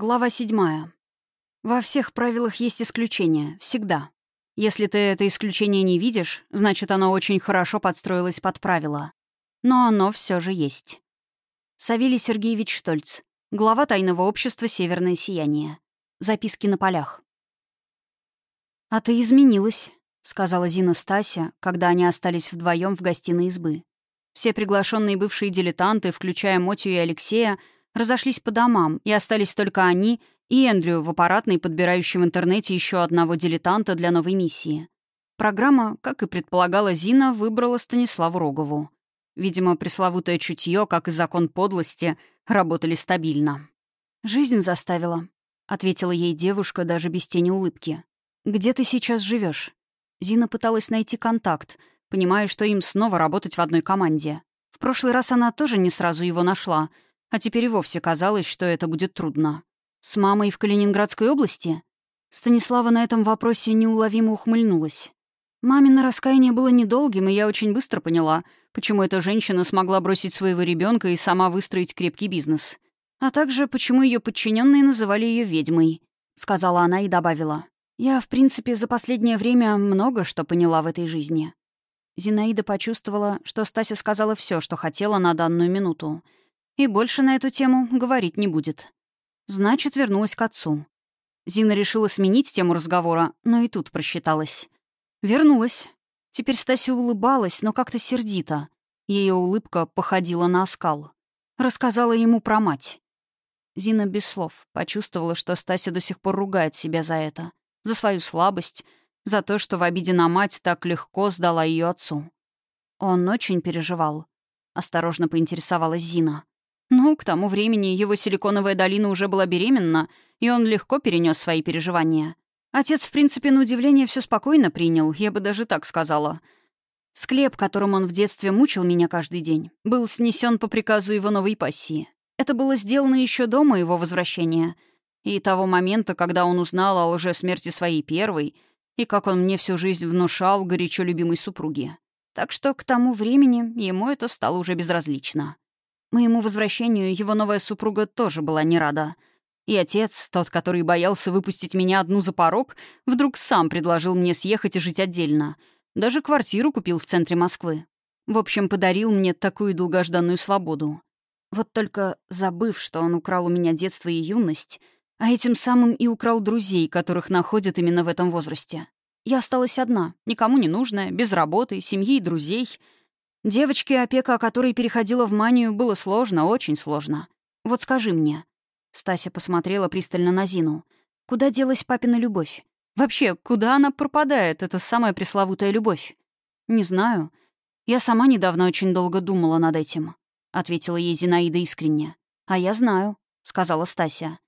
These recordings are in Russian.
Глава седьмая. Во всех правилах есть исключения. Всегда. Если ты это исключение не видишь, значит, оно очень хорошо подстроилось под правила. Но оно все же есть. Савелий Сергеевич Штольц. Глава тайного общества «Северное сияние». Записки на полях. «А ты изменилась», — сказала Зина Стася, когда они остались вдвоем в гостиной избы. Все приглашенные бывшие дилетанты, включая Мотю и Алексея, разошлись по домам, и остались только они и Эндрю в аппаратной, подбирающей в интернете еще одного дилетанта для новой миссии. Программа, как и предполагала Зина, выбрала Станиславу Рогову. Видимо, пресловутое чутье, как и закон подлости, работали стабильно. «Жизнь заставила», — ответила ей девушка даже без тени улыбки. «Где ты сейчас живешь? Зина пыталась найти контакт, понимая, что им снова работать в одной команде. В прошлый раз она тоже не сразу его нашла — а теперь и вовсе казалось, что это будет трудно. С мамой в Калининградской области? Станислава на этом вопросе неуловимо ухмыльнулась. Мамино раскаяние было недолгим, и я очень быстро поняла, почему эта женщина смогла бросить своего ребенка и сама выстроить крепкий бизнес. А также, почему ее подчиненные называли ее ведьмой, сказала она и добавила. Я, в принципе, за последнее время много что поняла в этой жизни. Зинаида почувствовала, что Стася сказала все, что хотела на данную минуту — и больше на эту тему говорить не будет. Значит, вернулась к отцу. Зина решила сменить тему разговора, но и тут просчиталась. Вернулась. Теперь Стася улыбалась, но как-то сердито. Ее улыбка походила на оскал. Рассказала ему про мать. Зина без слов почувствовала, что Стася до сих пор ругает себя за это. За свою слабость, за то, что в обиде на мать так легко сдала ее отцу. Он очень переживал. Осторожно поинтересовалась Зина. Ну, к тому времени его силиконовая долина уже была беременна, и он легко перенес свои переживания. Отец, в принципе, на удивление все спокойно принял, я бы даже так сказала. Склеп, которым он в детстве мучил меня каждый день, был снесен по приказу его новой пассии. Это было сделано еще до моего возвращения. И того момента, когда он узнал о лже-смерти своей первой, и как он мне всю жизнь внушал горячо любимой супруге. Так что к тому времени ему это стало уже безразлично. Моему возвращению его новая супруга тоже была не рада. И отец, тот, который боялся выпустить меня одну за порог, вдруг сам предложил мне съехать и жить отдельно. Даже квартиру купил в центре Москвы. В общем, подарил мне такую долгожданную свободу. Вот только забыв, что он украл у меня детство и юность, а этим самым и украл друзей, которых находят именно в этом возрасте. Я осталась одна, никому не нужная, без работы, семьи и друзей — Девочке, опека о которой переходила в манию, было сложно, очень сложно. Вот скажи мне. Стася посмотрела пристально на Зину. Куда делась папина любовь? Вообще, куда она пропадает, эта самая пресловутая любовь? Не знаю. Я сама недавно очень долго думала над этим, ответила ей Зинаида искренне. А я знаю, сказала Стася.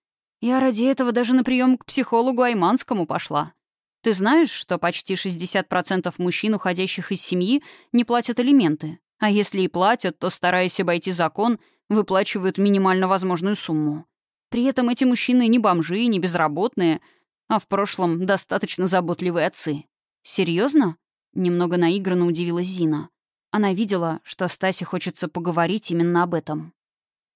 Я ради этого даже на прием к психологу Айманскому пошла. Ты знаешь, что почти 60% мужчин, уходящих из семьи, не платят алименты? А если и платят, то, стараясь обойти закон, выплачивают минимально возможную сумму. При этом эти мужчины не бомжи, не безработные, а в прошлом достаточно заботливые отцы. Серьезно? Немного наигранно удивилась Зина. Она видела, что Стасе хочется поговорить именно об этом.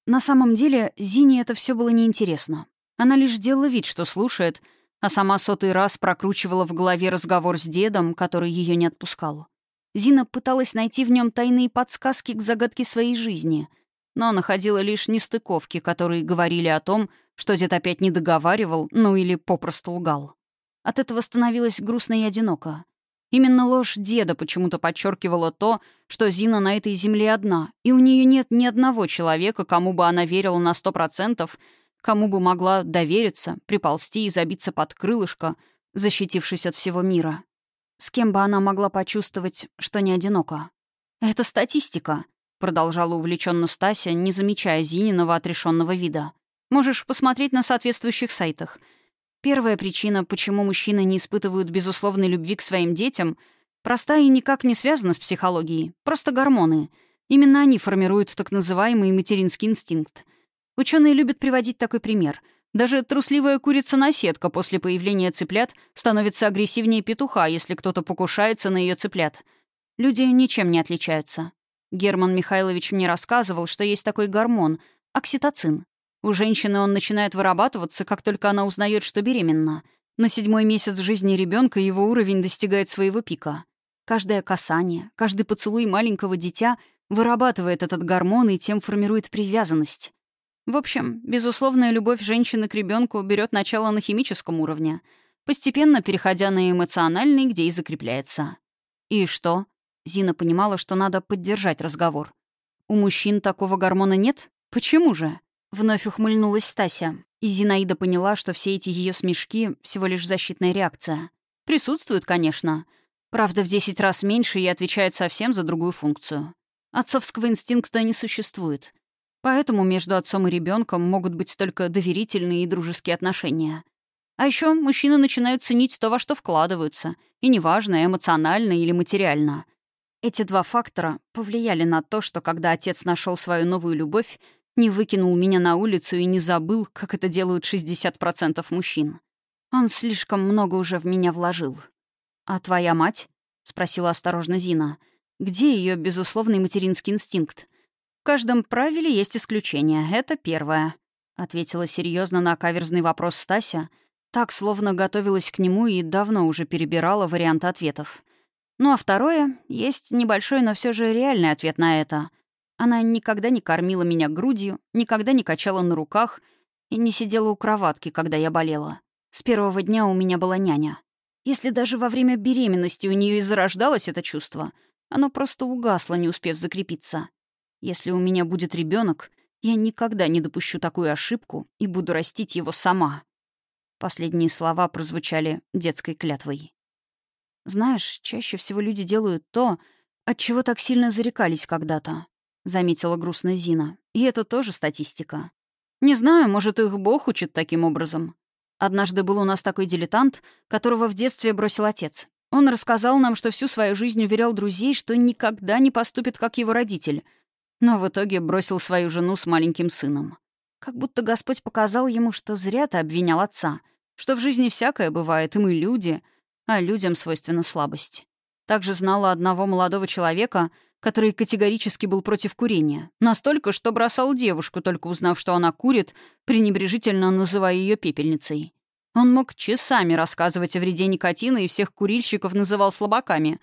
На самом деле, Зине это все было неинтересно. Она лишь делала вид, что слушает — а сама сотый раз прокручивала в голове разговор с дедом, который ее не отпускал. Зина пыталась найти в нем тайные подсказки к загадке своей жизни, но находила лишь нестыковки, которые говорили о том, что дед опять не договаривал, ну или попросту лгал. От этого становилось грустно и одиноко. Именно ложь деда почему-то подчеркивала то, что Зина на этой земле одна, и у нее нет ни одного человека, кому бы она верила на сто процентов, кому бы могла довериться, приползти и забиться под крылышко, защитившись от всего мира. С кем бы она могла почувствовать, что не одинока. «Это статистика», — продолжала увлеченно Стася, не замечая Зининого отрешенного вида. «Можешь посмотреть на соответствующих сайтах. Первая причина, почему мужчины не испытывают безусловной любви к своим детям, простая и никак не связана с психологией. Просто гормоны. Именно они формируют так называемый материнский инстинкт — Ученые любят приводить такой пример. Даже трусливая курица-наседка после появления цыплят становится агрессивнее петуха, если кто-то покушается на ее цыплят. Люди ничем не отличаются. Герман Михайлович мне рассказывал, что есть такой гормон — окситоцин. У женщины он начинает вырабатываться, как только она узнает, что беременна. На седьмой месяц жизни ребенка его уровень достигает своего пика. Каждое касание, каждый поцелуй маленького дитя вырабатывает этот гормон и тем формирует привязанность. В общем, безусловная любовь женщины к ребенку берет начало на химическом уровне, постепенно переходя на эмоциональный, где и закрепляется. И что? Зина понимала, что надо поддержать разговор. У мужчин такого гормона нет? Почему же? Вновь ухмыльнулась Стася. И Зинаида поняла, что все эти ее смешки — всего лишь защитная реакция. Присутствуют, конечно. Правда, в 10 раз меньше и отвечает совсем за другую функцию. Отцовского инстинкта не существует. Поэтому между отцом и ребенком могут быть только доверительные и дружеские отношения. А еще мужчины начинают ценить то, во что вкладываются, и неважно, эмоционально или материально. Эти два фактора повлияли на то, что когда отец нашел свою новую любовь, не выкинул меня на улицу и не забыл, как это делают 60% мужчин. Он слишком много уже в меня вложил. «А твоя мать?» — спросила осторожно Зина. «Где ее безусловный материнский инстинкт? Каждом правиле есть исключение. Это первое», — ответила серьезно на каверзный вопрос Стася, так, словно готовилась к нему и давно уже перебирала варианты ответов. Ну а второе — есть небольшой, но все же реальный ответ на это. Она никогда не кормила меня грудью, никогда не качала на руках и не сидела у кроватки, когда я болела. С первого дня у меня была няня. Если даже во время беременности у нее и зарождалось это чувство, оно просто угасло, не успев закрепиться. Если у меня будет ребенок, я никогда не допущу такую ошибку и буду растить его сама. Последние слова прозвучали детской клятвой. Знаешь, чаще всего люди делают то, от чего так сильно зарекались когда-то заметила грустно Зина. И это тоже статистика. Не знаю, может, их Бог учит таким образом. Однажды был у нас такой дилетант, которого в детстве бросил отец. Он рассказал нам, что всю свою жизнь уверял друзей, что никогда не поступит, как его родитель. Но в итоге бросил свою жену с маленьким сыном. Как будто Господь показал ему, что зря ты обвинял отца, что в жизни всякое бывает, и мы люди, а людям свойственна слабость. Также знала одного молодого человека — который категорически был против курения. Настолько, что бросал девушку, только узнав, что она курит, пренебрежительно называя ее пепельницей. Он мог часами рассказывать о вреде никотина и всех курильщиков называл слабаками.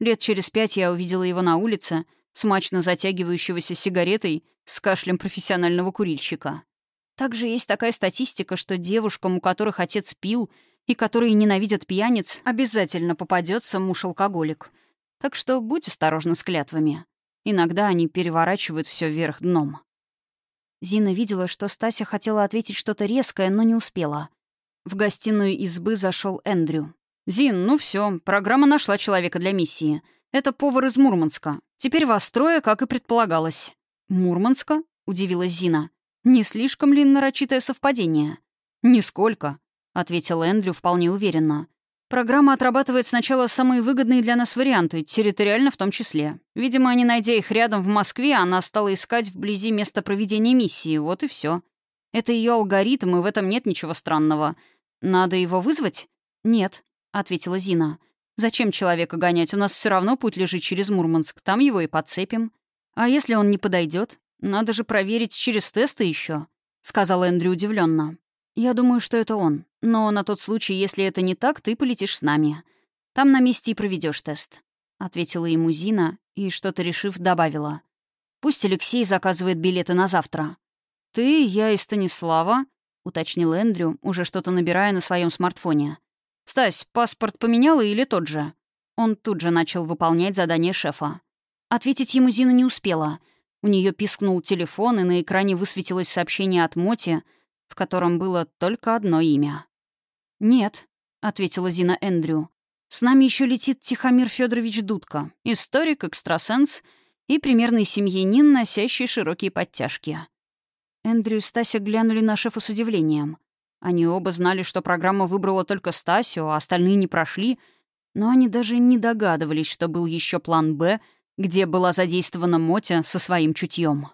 Лет через пять я увидела его на улице, смачно затягивающегося сигаретой с кашлем профессионального курильщика. Также есть такая статистика, что девушкам, у которых отец пил и которые ненавидят пьяниц, обязательно попадется муж-алкоголик — так что будь осторожна с клятвами. Иногда они переворачивают все вверх дном. Зина видела, что Стася хотела ответить что-то резкое, но не успела. В гостиную избы зашел Эндрю. «Зин, ну все, программа нашла человека для миссии. Это повар из Мурманска. Теперь вас трое, как и предполагалось». «Мурманска?» — удивилась Зина. «Не слишком ли нарочитое совпадение?» «Нисколько», — ответил Эндрю вполне уверенно. Программа отрабатывает сначала самые выгодные для нас варианты, территориально в том числе. Видимо, не найдя их рядом в Москве, она стала искать вблизи места проведения миссии, вот и все. Это ее алгоритм, и в этом нет ничего странного. Надо его вызвать? Нет, ответила Зина. Зачем человека гонять? У нас все равно путь лежит через Мурманск, там его и подцепим. А если он не подойдет? Надо же проверить через тесты еще, сказал Эндрю удивленно. «Я думаю, что это он. Но на тот случай, если это не так, ты полетишь с нами. Там на месте и проведешь тест», — ответила ему Зина и, что-то решив, добавила. «Пусть Алексей заказывает билеты на завтра». «Ты, я и Станислава», — уточнил Эндрю, уже что-то набирая на своем смартфоне. «Стась, паспорт поменяла или тот же?» Он тут же начал выполнять задание шефа. Ответить ему Зина не успела. У нее пискнул телефон, и на экране высветилось сообщение от Моти — в котором было только одно имя. «Нет», — ответила Зина Эндрю. «С нами еще летит Тихомир Федорович Дудко, историк, экстрасенс и примерный семьянин, носящий широкие подтяжки». Эндрю и Стася глянули на шефа с удивлением. Они оба знали, что программа выбрала только Стасю, а остальные не прошли, но они даже не догадывались, что был еще план «Б», где была задействована Мотя со своим чутьем.